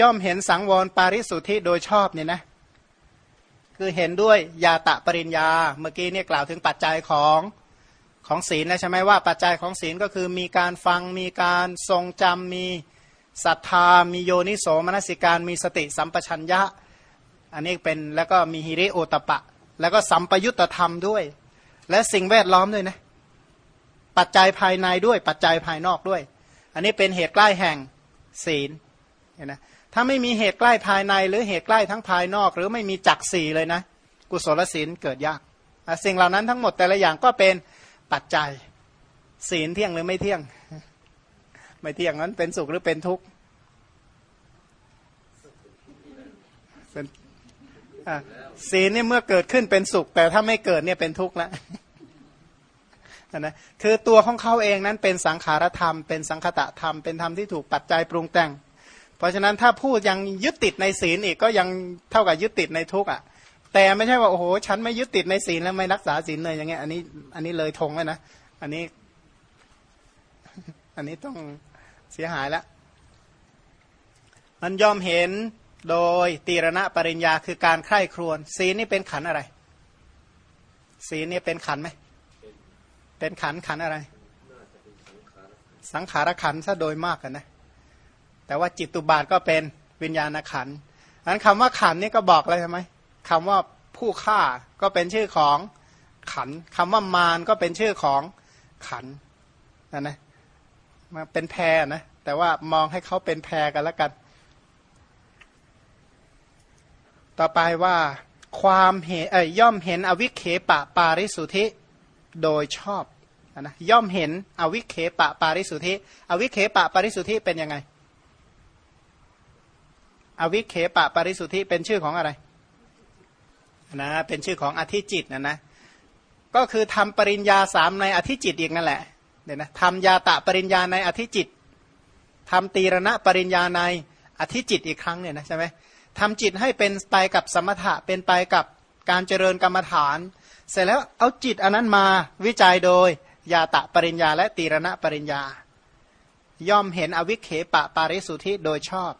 ย่อมเห็นสังวรปาริสุทธิโดยชอบเนี่ยนะ คือเห็นด้วยยาตะปริญญา เมื่อกี้เนี่ยกล่าวถึงปัจจัยของของศีลนะใช่ไหมว่าปัจจัยของศีลก็คือมีการฟังมีการทรงจำมีศรัทธา มีโยนิโสมนสิการ มีสติสัมปชัญญะ อันนี้เป็นแล้วก็มีฮิริโอตปะ แล้วก็สัมปยุตธรรมด้วย และสิ่งแวดล้อมด้วยนะปัจจัยภายในด้วยปัจจัยภายนอกด้วย อันนี้เป็นเหตุใกล้แห่งศีลเห็นไหม ถ้าไม่มีเหตุใกล้ภายใน หรือเหตุใกล้ทั้งภายนอก หรือไม่มีจักสี่เลยนะ กุศลศีลเกิดยาก สิ่งเหล่านั้นทั้งหมดแต่ละอย่างก็เป็นปัจจัย ศีลเที่ยงหรือไม่เที่ยง ไม่เที่ยงนั้นเป็นสุขหรือเป็นทุกข์เป็นศีลเนี่ยเมื่อเกิดขึ้นเป็นสุข แต่ถ้าไม่เกิดเนี่ยเป็นทุกข์แล้วนะคือตัวของเขาเองนั้นเป็นสังขารธรรม เป็นสังคตะธรรม เป็นธรรมที่ถูกปัจจัยปรุงแต่ง เพราะฉะนั้นถ้าพูดยังยึดติดในศีลอีกก็ยังเท่ากับยึดติดในทุกข์อะ แต่ไม่ใช่ว่าโอ้โหฉันไม่ยึดติดในศีลแล้วไม่รักษาศีลเลยอย่างเงี้ยอันนี้อันนี้เลยทงแล้วนะอันนี้ อันนี้ต้องเสียหายแล้วมันยอมเห็นโดยตีรณะปริญญาคือการใคร่ครวญศีลนี่เป็นขันอะไรศีลนี่เป็นขันไหมเป็นขันขันอะไร สังขารขันซะโดยมากกันนะ แต่ว่าจิตตุบาทก็เป็นวิญญาณขันอันคำว่าขันนี่ก็บอกอะไรใช่ไหมคำว่าผู้ฆ่าก็เป็นชื่อของขันคำว่ามารก็เป็นชื่อของขันนะนะมาเป็นแพรนะแต่ว่ามองให้เขาเป็นแพรกันแล้วกัน ต่อไปว่าความเห็นย่อมเห็นอวิเคปะปาริสุทธิโดยชอบนะย่อมเห็นอวิเคปะปาริสุทธิ อวิเคปะปาริสุทธิเป็นยังไง อวิเคปะปาริสุทธิเป็นชื่อของอะไรนะเป็นชื่อของอธิจิตนะนะก็คือทำปริญญาสามในอธิจิตอีกนั่นแหละเนี่ยนะทำยาตะปริญญาในอธิจิตทำตีรณะปริญญาในอธิจิตอีกครั้งเนี่ยนะใช่ไหมทำจิตให้เป็นไปกับสมถะเป็นไปกับการเจริญกรรมฐาน เสร็จแล้วเอาจิตอันนั้นมาวิจัยโดยยาตะปริญญาและตีรณะปริญญา ย่อมเห็นอวิเคปะปาริสุทธิโดยชอบ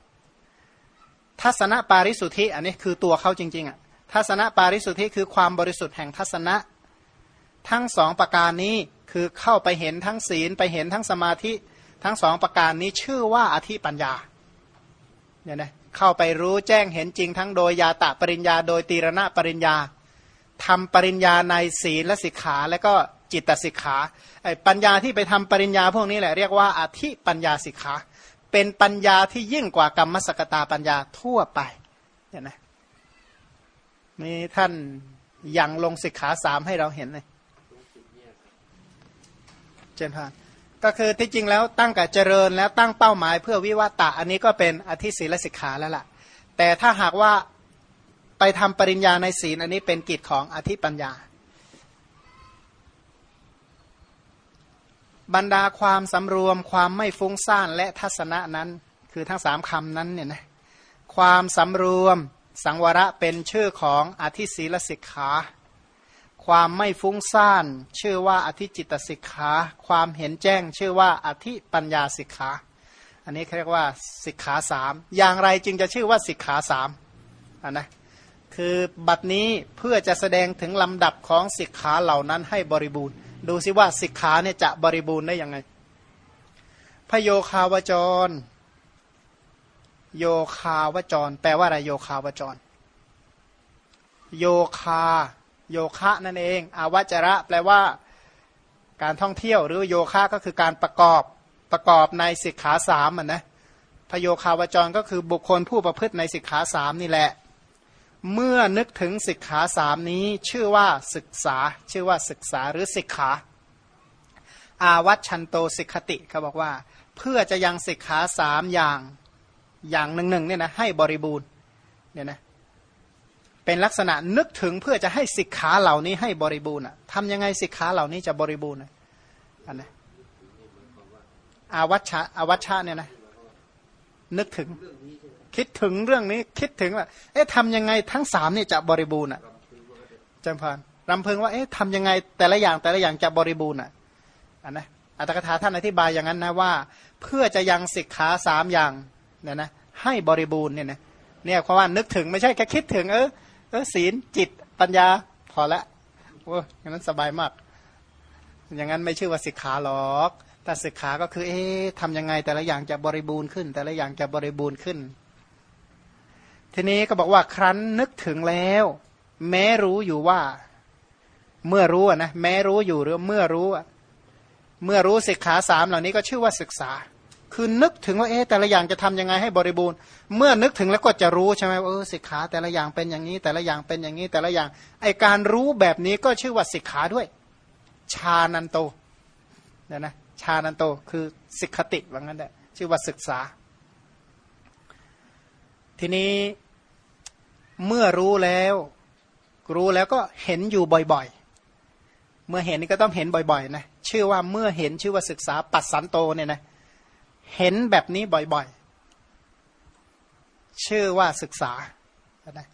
ทัศนปาริสุทธิอันนี้คือตัวเขาจริงๆอะทัศนปาริสุทธิคือความบริสุทธิ์แห่งทัศนะ ทั้งสองประการนี้คือเข้าไปเห็นทั้งศีลไปเห็นทั้งสมาธิทั้งสองประการนี้ชื่อว่าอธิปัญญาเนี่ยนะเข้าไปรู้แจ้งเห็นจริงทั้งโดยยาตะปริญญา โดยตีรณะปริญญาทำปริญญาในศีลและสิกขาและก็จิตสิกขาไอ้ปัญญาที่ไปทำปริญญาพวกนี้แหละเรียกว่าอธิปัญญาสิกขา เป็นปัญญาที่ยิ่งกว่ากรรมสกตาปัญญาทั่วไปเนี่ยนะนี่ท่านยังลงสิกขาสามให้เราเห็นเลยเจนพานก็คือที่จริงแล้วตั้งกับเจริญแล้วตั้งเป้าหมายเพื่อวิวัตะอันนี้ก็เป็นอธิศีลสิกขาแล้วล่ะ แต่ถ้าหากว่าไปทำปริญญาในศีลอันนี้เป็นกิจของอธิปัญญา บรรดาความสำรวม ความไม่ฟุ้งซ่านและทัศนะนั้น คือทั้งสามคำนั้นเนี่ยนะความสำรวมสังวระเป็นชื่อของอธิศีลสิกขา ความไม่ฟุ้งซ่านชื่อว่าอธิจิตสิกขา ความเห็นแจ้งชื่อว่าอธิปัญญาสิกขา อันนี้เรียกว่าสิกขาสามอย่างไรจึงจะชื่อว่าสิกขาสามอันนะคือบัดนี้เพื่อจะแสดงถึงลำดับของสิกขาเหล่านั้นให้บริบูรณ์ ดูซิว่าสิกขาเนี่ยจะบริบูรณ์ได้ยังไง พโยคาวจร โยคาวจร แปลว่าอะไรโยคาวจร โยคา โยคะนั่นเอง อาวจระ แปลว่า การท่องเที่ยวหรือโยคะก็คือการประกอบประกอบในสิกขาสามอะนะพโยคาวจรก็คือบุคคลผู้ประพฤติในสิกขาสามนี่แหละ เมื่อนึกถึงสิกขาสามนี้ชื่อว่าศึกษา ชื่อว่าศึกษาหรือสิกขา อาวัชันโตสิกขติเขาบอกว่า เพื่อจะยังสิกขาสามอย่างอย่างหนึ่งหนึ่งเนี่ยนะให้บริบูรณ์เนี่ยนะเป็นลักษณะนึกถึงเพื่อจะให้สิกขาเหล่านี้ให้บริบูรณ์อะทำยังไงสิกขาเหล่านี้จะบริบูรณ์อันนะอาวัชชะอาวัชชะเนี่ยนะนึกถึง คิดถึงเรื่องนี้คิดถึงว่า เอ๊ะทำยังไงทั้งสามนี่จะบริบูรณ์อะจำพานรำพึงว่าเอ๊ะทำยังไงแต่ละอย่างแต่ละอย่างจะบริบูรณ์อะอันนะอัตถกถาท่านอธิบายอย่างนั้นนะว่า เพื่อจะยังสิกขาสามอย่างเนี่ยนะให้บริบูรณ์เนี่ยนะเนี่ยเพราะว่านึกถึงไม่ใช่แค่คิดถึงเออเออศีลจิตปัญญาพอละโอ้ยอย่างนั้นสบายมาก อย่างนั้นไม่ชื่อว่าสิกขาหรอกแต่สิกขาก็คือ เอ๊ะทำยังไงแต่ละอย่างจะบริบูรณ์ขึ้น แต่ละอย่างจะบริบูรณ์ขึ้น ทีนี้ก็บอกว่าครั้นนึกถึงแล้ว แม้รู้อยู่ว่า เมื่อรู้นะแม้รู้อยู่หรือเมื่อรู้เมื่อรู้สิกขาสามเหล่านี้ก็ชื่อว่าศึกษา คือนึกถึงว่าเอ๊ะแต่ละอย่างจะทำยังไงให้บริบูรณ์ เมื่อนึกถึงแล้วก็จะรู้ใช่ไหมว่าเออสิกขาแต่ละอย่างเป็นอย่างนี้ แต่ละอย่างเป็นอย่างนี้ แต่ละอย่างไอการรู้แบบนี้ก็ชื่อว่าสิกขาด้วยชานันโตเนี่ยนะชานันโตคือสิกขติว่างั้นแหละชื่อว่าศึกษา ทีนี้ เมื่อรู้แล้ว รู้แล้วก็เห็นอยู่บ่อยๆ เมื่อเห็นนี่ก็ต้องเห็นบ่อยๆนะชื่อว่าเมื่อเห็นชื่อว่าศึกษาปัสสันโตเนี่ยนะเห็นแบบนี้บ่อยๆ ชื่อว่าศึกษานะ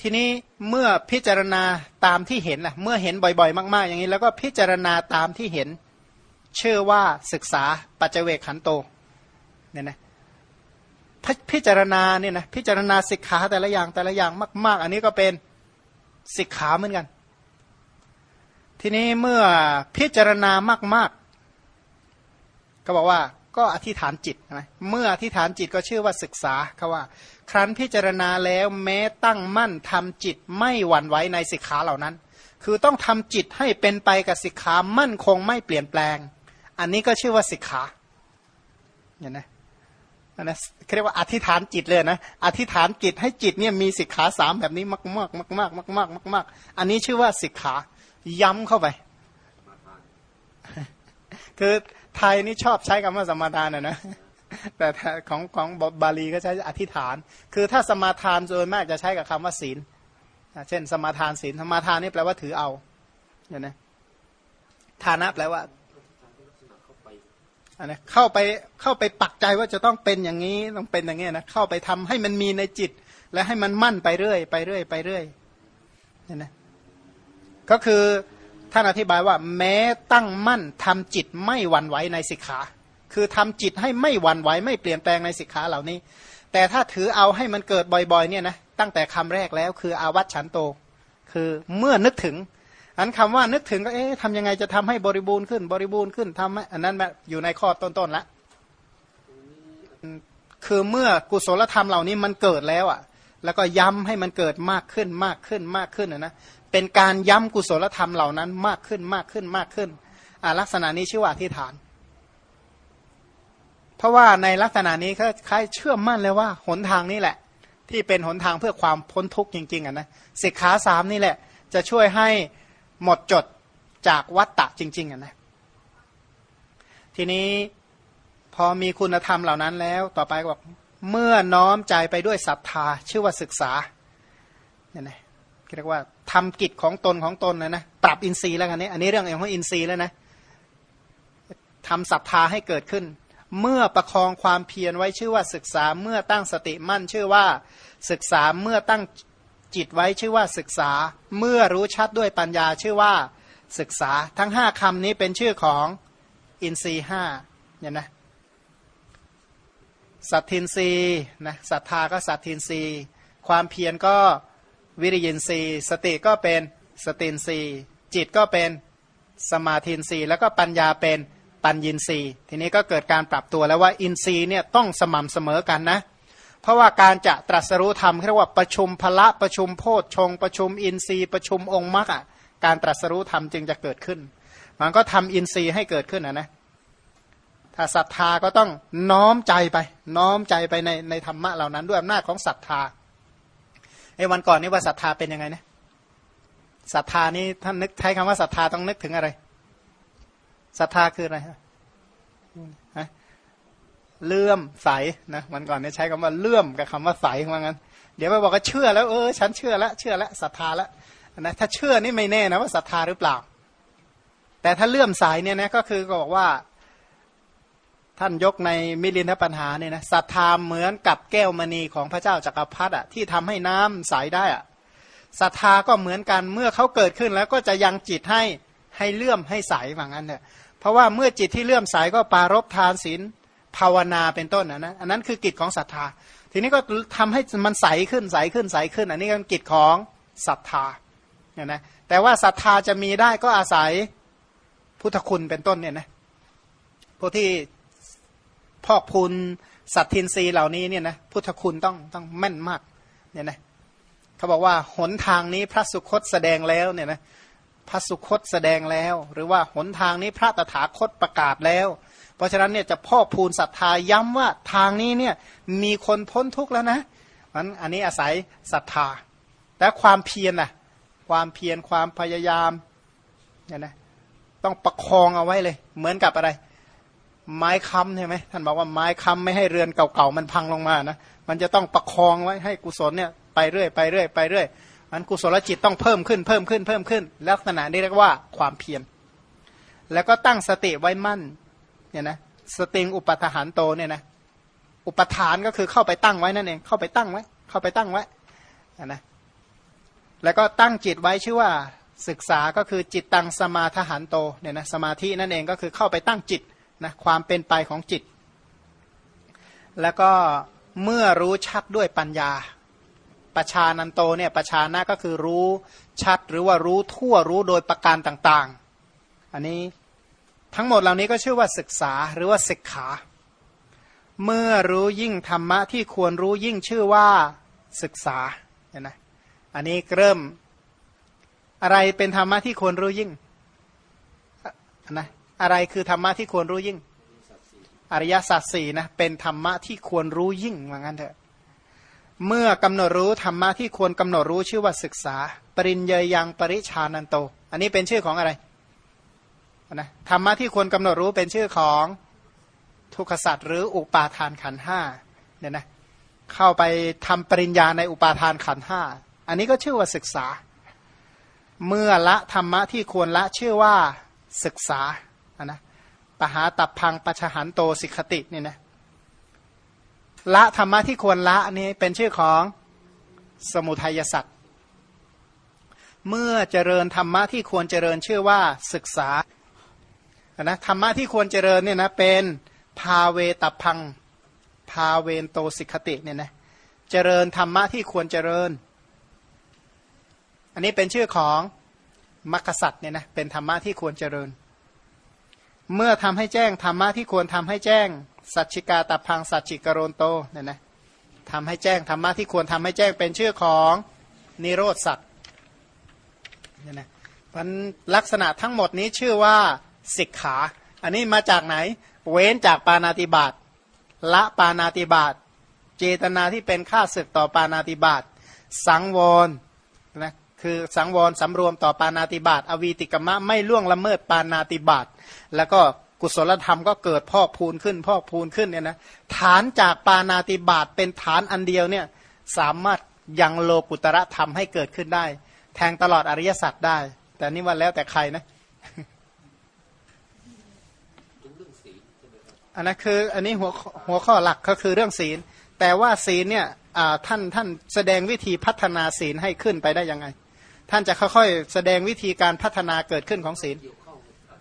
ทีนี้เมื่อพิจารณาตามที่เห็นล่ะเมื่อเห็นบ่อยๆ มาก ๆ อย่างนี้แล้วก็พิจารณาตามที่เห็น ชื่อว่าศึกษาปัจเจเวขันโตเนี่ยนะ พิจารณาเนี่ยนะพิจารณาสิกขาแต่ละอย่างแต่ละอย่างมาก ๆ อันนี้ก็เป็นสิกขาเหมือนกัน ทีนี้เมื่อพิจารณามาก ๆ ก็บอกว่าก็อธิษฐานจิตนะเมื่ออธิษฐานจิตก็ชื่อว่าศึกษาเขาว่า ครั้นพิจารณาแล้วแม้ตั้งมั่นทำจิตไม่หวั่นไหวในสิกขาเหล่านั้น คือต้องทำจิตให้เป็นไปกับสิกขามั่นคงไม่เปลี่ยนแปลง อันนี้ก็ชื่อว่าสิกขาเห็นไหม นะเรียกว่าอธิษฐานจิตเลยนะอธิษฐานจิตให้จิตเนี่ยมีสิกขาสามแบบนี้มากมากมากมากมากมากมากมากอันนี้ชื่อว่าสิกขาย้ำเข้าไป คือไทยนี่ชอบใช้คำว่าสมาทานนะนะแต่ของของบาลีก็ใช้อธิษฐาน คือถ้าสมาทานโดยมากจะใช้กับคำว่าศีลเช่น สมาทานศีลสมาทานนี่แปลว่าถือเอาเห็นไหมทานะแปลว่า นนี้เข้าไปเข้าไปปักใจว่าจะต้องเป็นอย่างนี้ต้องเป็นอย่างนี้นะเข้าไปทำให้มันมีในจิต และให้มันมั่นไปเรื่อย ไปเรื่อยไปเรื่อยเห็นไหมก็คือท่านอธิบายว่าแม้ตั้งมั่นทำจิตไม่หวั่นไหวในสิกขาคือทำจิตให้ไม่หวั่นไหวไม่เปลี่ยนแปลงในสิกขาเหล่านี้ แต่ถ้าถือเอาให้มันเกิดบ่อยๆเนี่ยนะตั้งแต่คำแรกแล้วคืออาวัตฉันโต คือเมื่อนึกถึง อันคำว่านึกถึงก็เอ๊ะทำยังไงจะทำให้บริบูรณ์ขึ้น บริบูรณ์ขึ้นทำอันนั้นอยู่ในข้อต้นๆแล้วคือเมื่อกุศลธรรมเหล่านี้มันเกิดแล้วอะ แล้วก็ย้ำให้มันเกิดมากขึ้นมากขึ้นมากขึ้นนะเป็นการย้ำกุศลธรรมเหล่านั้นมากขึ้นมากขึ้นมากขึ้นอ่าลักษณะนี้ชื่อว่าอธิษฐาน เพราะว่าในลักษณะนี้เขาคล้ายเชื่อมั่นเลยว่าหนทางนี้แหละ ที่เป็นหนทางเพื่อความพ้นทุกข์จริงๆอะนะสิกขาสามนี่แหละ จะช่วยให้ หมดจดจากวัตตะจริงๆนะทีนี้พอมีคุณธรรมเหล่านั้นแล้ว ต่อไปบอกเมื่อน้อมใจไปด้วยศรัทธาชื่อว่าศึกษาเนี่ยนะเรียกว่าทำกิจของตนของตนนะนะปรับอินทรีย์แล้วกันนี้อันนี้เรื่องของอินทรีย์แล้วนะทำศรัทธาให้เกิดขึ้น เมื่อประคองความเพียรไว้ชื่อว่าศึกษาเมื่อตั้งสติมั่นชื่อว่าศึกษาเมื่อตั้ง จิตไว้ชื่อว่าศึกษา เมื่อรู้ชัดด้วยปัญญาชื่อว่าศึกษาทั้งห้าคำนี้เป็นชื่อของอินทรีห้าเนี่ยนะสัตทินรีนะศรัทธาก็สัตทินรีความเพียรก็วิริยินรีสติก็เป็นสตินรีจิตก็เป็นสมาธินรีแล้วก็ปัญญาเป็นปัญญินรีทีนี้ก็เกิดการปรับตัวแล้วว่าอินทรีเนี่ยต้องสม่ำเสมอกันนะ เพราะว่าการจะตรัสรู้ธรรมเรียกว่าประชุมพละประชุมโพชฌงประชุมอินทรีย์ประชุมองค์มรรคการตรัสรู้ธรรมจึงจะเกิดขึ้น มันก็ทำอินทรีย์ให้เกิดขึ้นนะนะถ้าศรัทธาก็ต้องน้อมใจไป น้อมใจไปในในธรรมะเหล่านั้นด้วยอำนาจของศรัทธาไอ้วันก่อนนี่ว่าศรัทธาเป็นยังไงนะศรัทธานี้ท่านนึกใช้คำว่าศรัทธาต้องนึกถึงอะไรศรัทธาคืออะไรฮะ เลื่อมใสนะวันก่อนเนี่ยใช้คำว่าเลื่อมกับคำว่าใสว่างั้น เดี๋ยวไปบอกว่าเชื่อแล้วเออฉันเชื่อแล้วเชื่อแล้วศรัทธาแล้วนะถ้าเชื่อนี่ไม่แน่นะว่าศรัทธาหรือเปล่า แต่ถ้าเลื่อมใสเนี่ยนะก็คือก็บอกว่า ท่านยกในมิลินทปัญหาเนี่ยนะศรัทธาเหมือนกับแก้วมณีของพระเจ้าจักรพรรดิอะที่ทำให้น้ำใสได้อะศรัทธาก็เหมือนกันเมื่อเขาเกิดขึ้นแล้วก็จะยังจิตให้ให้เลื่อมให้ใสว่างั้นเนี่ยเพราะว่าเมื่อจิตที่เลื่อมใสก็ปารบทานศีล ภาวนาเป็นต้นนะนะอันนั้นคือกิจของศรัทธา ทีนี้ก็ทำให้มันใสขึ้นใสขึ้นใสขึ้น อันนี้ก็กิจของศรัทธาเนี่ยนะแต่ว่าศรัทธาจะมีได้ก็อาศัยพุทธคุณเป็นต้นเนี่ยนะพวกที่พอกพูนสัตทินรีเหล่านี้เนี่ยนะพุทธคุณต้องต้องแม่นมากเนี่ยนะเขาบอกว่าหนทางนี้พระสุคตแสดงแล้วเนี่ยนะพระสุคตแสดงแล้ว หรือว่าหนทางนี้พระตถาคตประกาศแล้ว เพราะฉะนั้นเนี่ยจะพ่อพูนศรัทธาย้ำว่าทางนี้เนี่ยมีคนพ้นทุกข์แล้วนะมันอันนี้อาศัยศรัทธา แต่ความเพียรน่ะความเพียรความพยายามเนี่ยนะต้องประคองเอาไว้เลย เหมือนกับอะไร ไม้ค้ำใช่ไหมท่านบอกว่าไม้ค้ำไม่ให้เรือนเก่าๆมันพังลงมานะมันจะต้องประคองไว้ให้กุศลเนี่ยไปเรื่อยไปเรื่อยไปเรื่อยมันกุศลจิตต้องเพิ่มขึ้นเพิ่มขึ้นเพิ่มขึ้น ลักษณะนี้เรียกว่าความเพียรแล้วก็ตั้งสติไว้มั่น เนี่ยนะสติงอุปทหารโตเนี่ยนะอุปทานก็คือเข้าไปตั้งไว้นั่นเองเข้าไปตั้งไว้ เข้าไปตั้งไว้นะแล้วก็ตั้งจิตไว้ชื่อว่าศึกษาก็คือจิตตังสมาทหารโตเนี่ยนะสมาธินั่นเองก็คือเข้าไปตั้งจิตนะความเป็นไปของจิต แล้วก็เมื่อรู้ชัดด้วยปัญญาประชานันโตเนี่ยประชานะก็คือรู้ชัดหรือว่ารู้ทั่วรู้โดยประการต่างๆ อันนี้ ทั้งหมดเหล่านี้ก็ชื่อว่าศึกษาหรือว่าศึกขา เมื่อรู้ยิ่งธรรมะที่ควรรู้ยิ่งชื่อว่าศึกษาเห็นไหมอันนี้เริ่มอะไรเป็นธรรมะที่ควรรู้ยิ่งนะอะไรคือธรรมะที่ควรรู้ยิ่ง อริยสัจสี่นะเป็นธรรมะที่ควรรู้ยิ่งว่างั้นเถอะเมื่อกำหนดรู้ธรรมะที่ควรกำหนดรู้ชื่อว่าศึกษา ปริญเยยังปริชานันโต อันนี้เป็นชื่อของอะไร นะธรรมะที่ควรกำหนดรู้เป็นชื่อของทุกขสัตว์หรืออุปาทานขันห้าเนี่ยนะเข้าไปทำปริญญาในอุปาทานขันห้าอันนี้ก็ชื่อว่าศึกษา เมื่อละธรรมะที่ควรละชื่อว่าศึกษาอันนะปหาตับพังปัชหันโตสิกขติเนี่ยนะละธรรมะที่ควรละนี่เป็นชื่อของสมุทัยสัตว์เมื่อเจริญธรรมะที่ควรเจริญชื่อว่าศึกษา นะธรรมะที่ควรเจริญเนี่ยนะเป็นพาเวตพังพาเวนโตสิกขติเนี่ยนะเจริญธรรมะที่ควรเจริญ อันนี้เป็นชื่อของมัคคสัตเนี่ยนะเป็นธรรมะที่ควรเจริญ เมื่อทำให้แจ้งธรรมะที่ควรทำให้แจ้ง สัจจิกาตพังสัจจิกโรนโตเนี่ยนะทำให้แจ้งธรรมะที่ควรทำให้แจ้งเป็นชื่อของนิโรธสัตว์เนี่ยนะมันลักษณะทั้งหมดนี้ชื่อว่า สิกขา อันนี้มาจากไหน เว้นจากปานาติบาตละปานาติบาตเจตนาที่เป็นค่าศึกต่อปานาติบาตสังวรนะคือสังวรสำรวมต่อปานาติบาตอวีติกมะไม่ล่วงละเมิดปานาติบาตแล้วก็กุศลธรรมก็เกิดพอกพูนขึ้น พอกพูนขึ้นเนี่ยนะฐานจากปานาติบาตเป็นฐานอันเดียวเนี่ยสามารถยังโลกุตระธรรมให้เกิดขึ้นได้ แทงตลอดอริยสัจได้ แต่นี่ว่าแล้วแต่ใครนะ อันนั้นคืออันนี้หัวหัวข้อหลักก็คือเรื่องศีล แต่ว่าศีลเนี่ยท่านท่านแสดงวิธีพัฒนาศีลให้ขึ้นไปได้ยังไง ท่านจะค่อยๆแสดงวิธีการพัฒนาเกิดขึ้นของศีล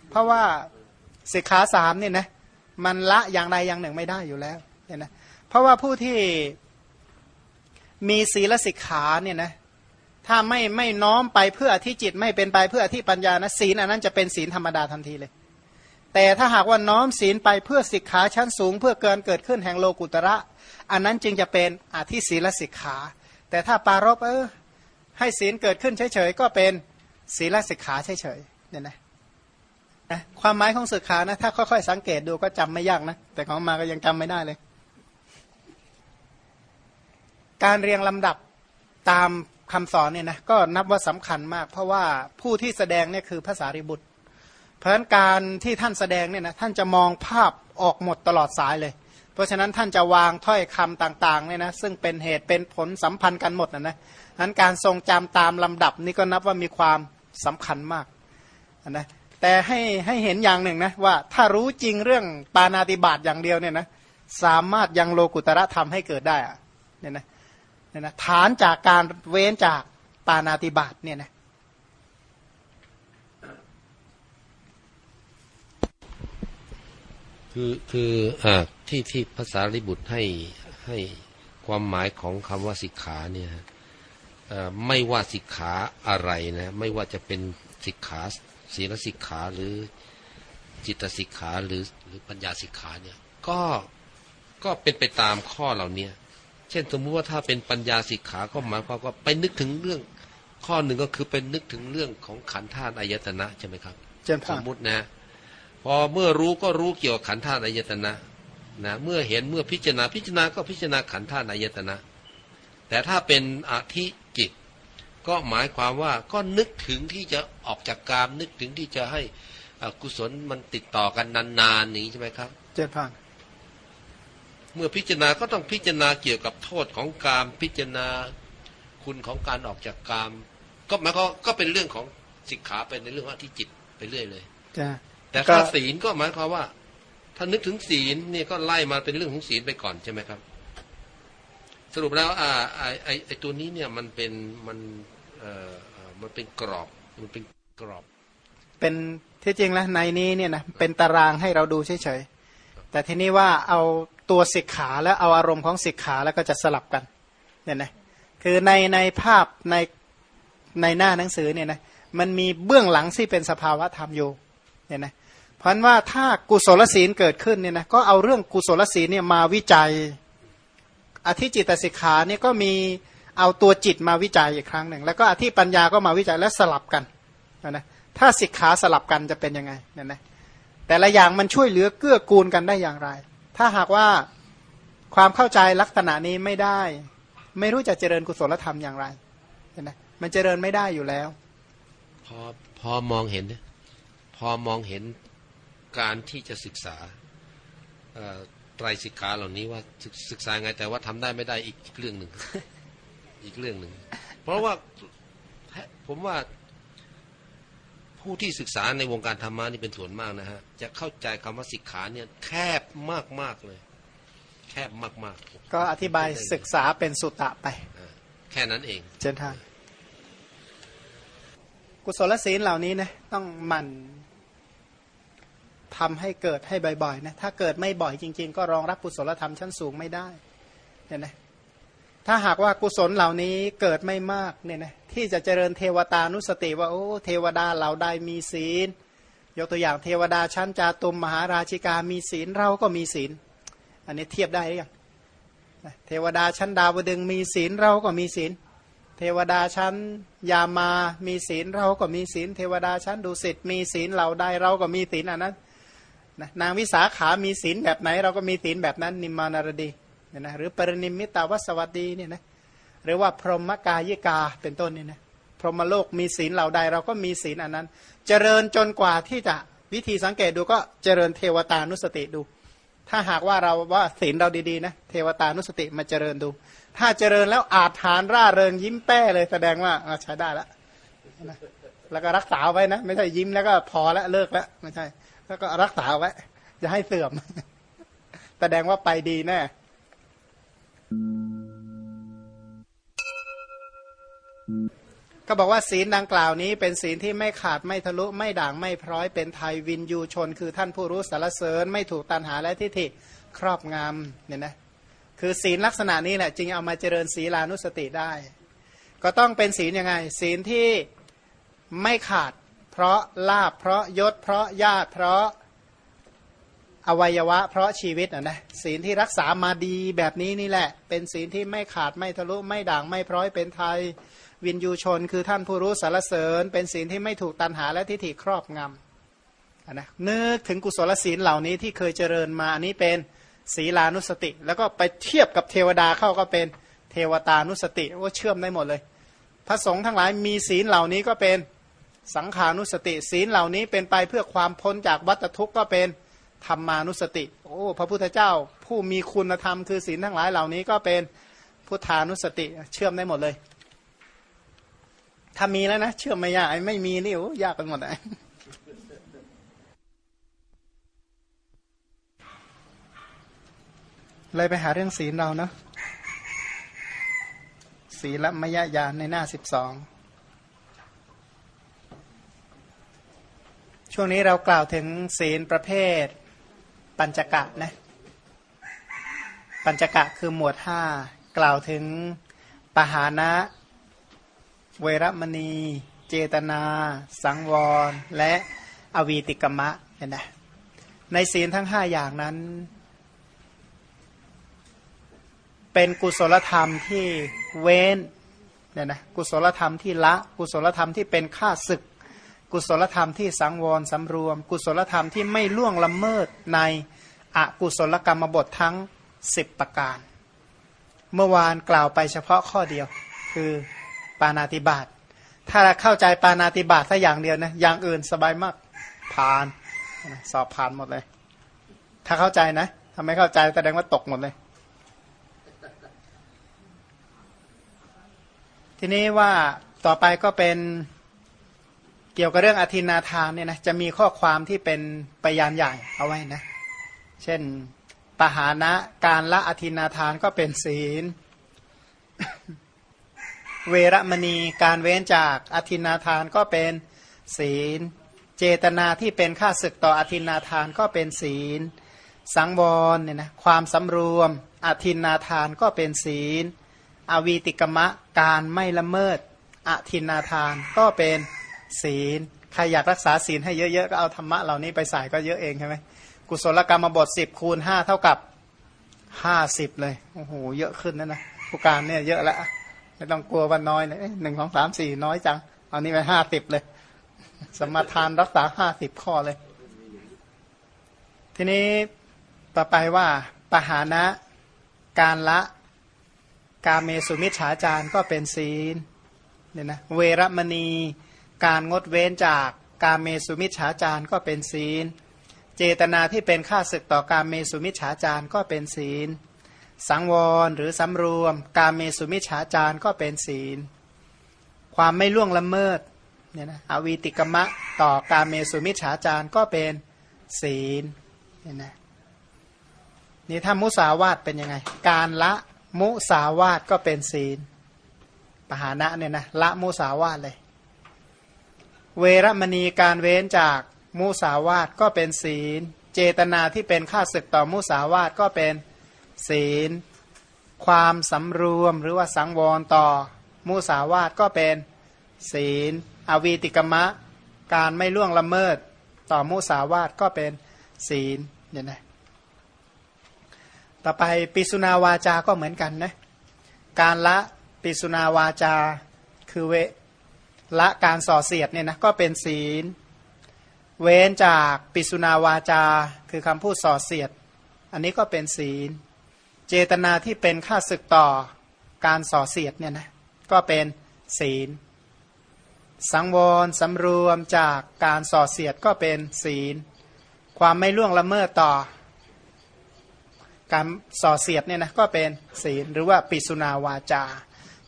เพราะว่าสิกขาสามเนี่ยนะมันละอย่างใดอย่างหนึ่งไม่ได้อยู่แล้วเนี่ยนะเพราะว่าผู้ที่มีศีลสิกขาเนี่ยนะถ้าไม่ไม่น้อมไปเพื่อที่จิตไม่เป็นไปเพื่อที่ปัญญานะศีลอันนั้นจะเป็นศีลธรรมดาทันทีเลย แต่ถ้าหากว่าน้อมศีลไปเพื่อสิกขาชั้นสูง เพื่อเกินเกิดขึ้นแห่งโลกุตระ อันนั้นจึงจะเป็นอธิศีลสิกขา แต่ถ้าปารบเออให้ศีลเกิดขึ้นเฉยๆก็เป็นศีลสิกขาเฉยๆเนี่ยนะนะความหมายของสึกขานะถ้าค่อยๆสังเกตดูก็จำไม่ยากนะแต่ของมาก็ยังจำไม่ได้เลย การเรียงลำดับตามคำสอนเนี่ยนะก็นับว่าสำคัญมาก เพราะว่าผู้ที่แสดงเนี่ยคือภาษาริบุตร เพราะฉะนั้นการที่ท่านแสดงเนี่ยนะท่านจะมองภาพออกหมดตลอดสายเลย เพราะฉะนั้นท่านจะวางถ้อยคำต่างๆเนี่ยนะซึ่งเป็นเหตุเป็นผลสัมพันธ์กันหมดนะนะนั้นการทรงจำตามลำดับนี่ก็นับว่ามีความสำคัญมากนะแต่ให้ให้เห็นอย่างหนึ่งนะว่าถ้ารู้จริงเรื่องปานาติบาตอย่างเดียวเนี่ยนะสามารถยังโลกุตระธรรมให้เกิดได้อะเนี่ยนะเนี่ยนะฐานจากการเว้นจากปานาติบาตเนี่ยนะ คือคืออ่าที่ที่ภาษาลิบุตรให้ให้ความหมายของคำว่าสิกขาเนี่ยไม่ว่าสิกขาอะไรนะ ไม่ว่าจะเป็นสิกขาศีลสิกขาหรือจิตสิกขาหรือหรือปัญญาสิกขาเนี่ยก็ก็เป็นไปตามข้อเหล่านี้เช่นสมมุติว่าถ้าเป็นปัญญาสิกขาก็หมายความว่าไปนึกถึงเรื่อง ข้อหนึ่งก็คือเป็นนึกถึงเรื่องของขันธ์ธาตุอายตนะใช่ไหมครับสมมุตินะ พอเมื่อรู้ก็รู้เกี่ยวกับขันธ์ธาตุอายตนะนะเมื่อเห็นเมื่อพิจารณาพิจารณาก็พิจารณาขันธ์ธาตุอายตนะ แต่ถ้าเป็นอธิจิต ก็หมายความว่าก็นึกถึงที่จะออกจากกามนึกถึงที่จะให้กุศลมันติดต่อกันนานๆนี้ใช่ไหมครับ เจ็ดพันเมื่อพิจารณาก็ต้องพิจารณาเกี่ยวกับโทษของกามพิจารณาคุณของการออกจากกาม ก็หมายความก็เป็นเรื่องของสิกขาเป็นในเรื่องว่าที่จิตไปเรื่อยเลย แต่ถ้าศีลก็หมายความว่า ถ้านึกถึงศีลเนี่ยก็ไล่มาเป็นเรื่องของศีลไปก่อนใช่ไหมครับ สรุปแล้วอ่าไอไอไอตัวนี้เนี่ยมันเป็นมันเอ่อมันเป็นกรอบมันเป็นกรอบ เป็นที่จริงแล้วในนี้เนี่ยนะเป็นตารางให้เราดูเฉยๆแต่ทีนี้ว่าเอาตัวสิกขาแล้วเอาอารมณ์ของสิกขาแล้วก็จะสลับกันเนี่ยนะคือในในภาพในในหน้าหนังสือเนี่ยนะมันมีเบื้องหลังที่เป็นสภาวะธรรมอยู่เนี่ยนะเพราะว่าถ้ากุศลศีลเกิดขึ้นเนี่ยนะก็เอาเรื่องกุศลศีลเนี่ยมาวิจัย อธิจิตสิกขาเนี่ยก็มีเอาตัวจิตมาวิจัยอีกครั้งหนึ่ง แล้วก็อธิปัญญาก็มาวิจัยแล้วสลับกันนะถ้าสิกขาสลับกันจะเป็นยังไงเนี่ยนะแต่ละอย่างมันช่วยเหลือเกื้อกูลกันได้อย่างไร ถ้าหากว่าความเข้าใจลักษณะนี้ไม่ได้ ไม่รู้จะเจริญกุศลธรรมอย่างไรเห็นไหมมันเจริญไม่ได้อยู่แล้ว พอพอมองเห็น พอมองเห็น การที่จะศึกษาไตรสิกขาเหล่านี้ว่าศึกษาไงแต่ว่าทำได้ไม่ได้อีกเรื่องหนึ่งอีกเรื่องหนึ่ง เพราะว่าผมว่าผู้ที่ศึกษาในวงการธรรมะนี่เป็นส่วนมากนะฮะจะเข้าใจคำว่าสิกขาเนี่ยแคบมากมากเลย แคบมากมากก็อธิบายศึกษาเป็นสุตตะไป แค่นั้นเองเจนทานกุศลศีลเหล่านี้นะต้องหมั่น ทำให้เกิดให้บ่อยๆนะถ้าเกิดไม่บ่อยจริง ๆ ก็รองรับกุศลธรรมชั้นสูงไม่ได้เนี่ยนะถ้าหากว่ากุศลเหล่านี้เกิดไม่มากเนี่ยนะที่จะเจริญเทวตานุสติว่าโอ้เทวดาเหล่าใดมีศีล ยกตัวอย่างเทวดาชั้นจาตุมมหาราชิกามีศีลเราก็มีศีล อันนี้เทียบได้หรือยังเทวดาชั้นดาวดึงมีศีลเราก็มีศีล เทวดาชั้นยามามีศีลเราก็มีศีล เทวดาชั้นดุสิตมีศีลเหล่าใดเราก็มีศีลอันนั้น นางวิสาขามีศีลแบบไหน เราก็มีศีลแบบนั้นนิมมานารดีเนี่ยนะหรือปรินิมิตาวัสวัสดีเนี่ยนะหรือว่าพรหมกายิกาเป็นต้นเนี่ยนะพรหมโลกมีศีลเหล่าใด เราก็มีศีลอันนั้น เจริญจนกว่าที่จะวิธีสังเกตดูก็เจริญเทวตานุสติดู ถ้าหากว่าเราว่าศีลเราดีๆนะเทวตานุสติมาเจริญดู ถ้าเจริญแล้วอาจฐานร่าเริงยิ้มแป้เลยแสดงว่าใช้ได้แล้วแล้วก็รักษาไว้นะ ไม่ใช่ยิ้มแล้วก็พอแล้วเลิกแล้วไม่ใช่ แล้วก็รักษาไว้จะให้เสื่อม แสดงว่าไปดีแน่ก็บอกว่าศีลดังกล่าวนี้ เป็นศีลที่ไม่ขาดไม่ทะลุไม่ด่างไม่พร้อยเป็นไทยวินยูชน คือท่านผู้รู้สารเสริญ ไม่ถูกตันหาและทิฏฐิครอบงำเนี่ยนะคือศีลลักษณะนี้แหละจึงเอามาเจริญศีลานุสติได้ ก็ต้องเป็นศีลยังไง ศีลที่ไม่ขาด เพราะลาบเพราะยศ เพราะญาติเพราะอวัยวะ เพราะชีวิตอะนะศีลที่รักษามาดีแบบนี้นี่แหละ เป็นศีลที่ไม่ขาดไม่ทะลุไม่ด่างไม่พร้อยเป็นไทยวินยูชน คือท่านผู้รู้สารเสริญ เป็นศีลที่ไม่ถูกตันหาและทิฏฐิครอบงำนะนึกถึงกุศลศีลเหล่านี้ที่เคยเจริญมาอันนี้เป็นศีลานุสติ แล้วก็ไปเทียบกับเทวดาเข้าก็เป็นเทวตานุสติว่าเชื่อมได้หมดเลย พระสงฆ์ทั้งหลายมีศีลเหล่านี้ก็เป็น สังขานุสติศีลเหล่านี้เป็นไปเพื่อความพ้นจากวัฏทุกข์ก็เป็นธรรมานุสติ โอ้พระพุทธเจ้าผู้มีคุณธรรมคือศีลทั้งหลายเหล่านี้ก็เป็นพุทธานุสติเชื่อมได้หมดเลย ถ้ามีแล้วนะ เชื่อมไม่ยากไอ้ไม่มีนี่โอ้ยากไปหมดเลยเลยไปหาเรื่องศีลเราเนาะศีลมยญาณในหน้าสิบสอง ช่วงนี้เรากล่าวถึงศีลประเภท ปัญจกะนะปัญจกะคือหมวดห้ากล่าวถึงปหานะเวรมณี เจตนา สังวร และอวีติกมะเห็นไหมในศีลทั้งห้าอย่างนั้น เป็นกุศลธรรมที่เว้นเนี่ยนะกุศลธรรมที่ละ กุศลธรรมที่เป็นค่าศึก กุศลธรรมที่สังวรสำรวม กุศลธรรมที่ไม่ล่วงละเมิดในอกุศลกรรมบททั้งสิบประการ เมื่อวานกล่าวไปเฉพาะข้อเดียว คือปานาติบาตถ้าเข้าใจปานาติบาตถ้าอย่างเดียวนะอย่างอื่นสบายมากผ่านสอบผ่านหมดเลย ถ้าเข้าใจนะถ้าไม่เข้าใจแสดงว่าตกหมดเลย ทีนี้ว่าต่อไปก็เป็น เกี่ยวกับเรื่องอธินาทานเนี่ยนะจะมีข้อความที่เป็นปยานใหญ่เอาไว้นะ เช่นปหานะการละอธินาทานก็เป็นศีล เวรมณีการเว้นจากอธินาทานก็เป็นศีล เจตนาที่เป็นค่าศึกต่ออธินาทานก็เป็นศีล สังวรเนี่ยนะความสำรวม อธินาทานก็เป็นศีล อวีติกมะการไม่ละเมิด อธินาทานก็เป็น ศีล ใครอยากรักษาศีลให้เยอะๆ ก็เอาธรรมะเหล่านี้ไปใส่ก็เยอะเองใช่ไหมกุศลกรรมบทสิบคูณห้าเท่ากับห้าสิบเลย โอ้โห เยอะขึ้นนะนะผู้การเนี่ยเยอะแล้วไม่ต้องกลัวว่าน้อยเลยหนึ่งสองสามสี่น้อยจัง เอานี้ไปห้าสิบเลย สมทานรักษาห้าสิบข้อเลย ทีนี้ต่อไปว่าปหานะการละกาเมสุมิชฉาจารก็เป็นศีลเนี่ยนะเวรมณี การงดเว้นจากกาเมสุมิชฉาจารก็เป็นศีล เจตนาที่เป็นค่าศึกต่อการเมสุมิฉาจารก็เป็นศีล สังวรหรือสำรวม การเมสุมิฉาจารก็เป็นศีล ความไม่ล่วงละเมิดเนี่ยนะอวีติกมะต่อการเมสุมิฉาจารก็เป็นศีลเนี่ยนะนี่ถ้ามุสาวาตเป็นยังไง การละมุสาวาตก็เป็นศีลปหานะเนี่ยนะละมุสาวาตเลย เวรมณีการเว้นจากมุสาวาตก็เป็นศีล เจตนาที่เป็นค่าศึกต่อมุสาวาตก็เป็นศีล ความสำรวมหรือว่าสังวรต่อมุสาวาตก็เป็นศีล อวีติกมะ การไม่ล่วงละเมิดต่อมุสาวาตก็เป็นศีลเนี่ยนะต่อไปปิสุนาวาจาก็เหมือนกันนะการละปิสุนาวาจาคือเว ละการส่อเสียดเนี่ยนะก็เป็นศีล เว้นจากปิสุนาวาจา คือคำพูดส่อเสียด อันนี้ก็เป็นศีล เจตนาที่เป็นค่าศึกต่อการส่อเสียดเนี่ยนะก็เป็นศีล สังวรสำรวมจากการส่อเสียดก็เป็นศีล ความไม่ล่วงละเมิดต่อ การส่อเสียดเนี่ยนะก็เป็นศีลหรือว่าปิสุนาวาจา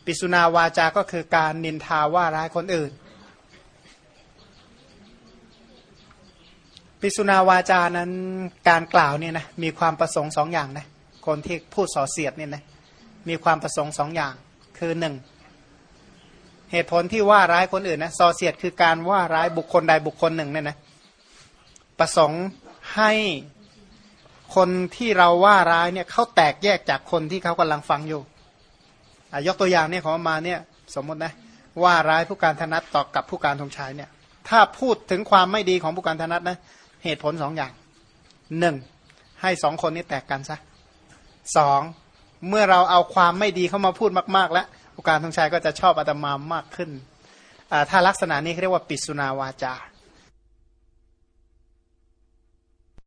ปิสุนาวาจาก็คือการนินทาว่าร้ายคนอื่น ปิสุนาวาจานั้นการกล่าวเนี่ยนะมีความประสงค์สองอย่างนะคนที่พูดส่อเสียดเนี่ยนะมีความประสงค์สองอย่าง คือหนึ่งเหตุผลที่ว่าร้ายคนอื่นนะส่อเสียดคือการว่าร้ายบุคคลใดบุคคลหนึ่งเนี่ยนะประสงค์ให้คนที่เราว่าร้ายเนี่ยเขาแตกแยกจากคนที่เขากำลังฟังอยู่ ยกตัวอย่างเนี่ยของมาเนี่ยสมมตินะว่าร้ายผู้การธนัตต่อกับผู้การธงชัยเนี่ยถ้าพูดถึงความไม่ดีของผู้การธนัตนะเหตุผลสองอย่างหนึ่งให้สองคนนี้แตกกันซะสองเมื่อเราเอาความไม่ดีเข้ามาพูดมาก ๆ แล้วผู้การทงชัยก็จะชอบอาตมามากขึ้นถ้าลักษณะนี้เรียกว่าปิสุนาวาจา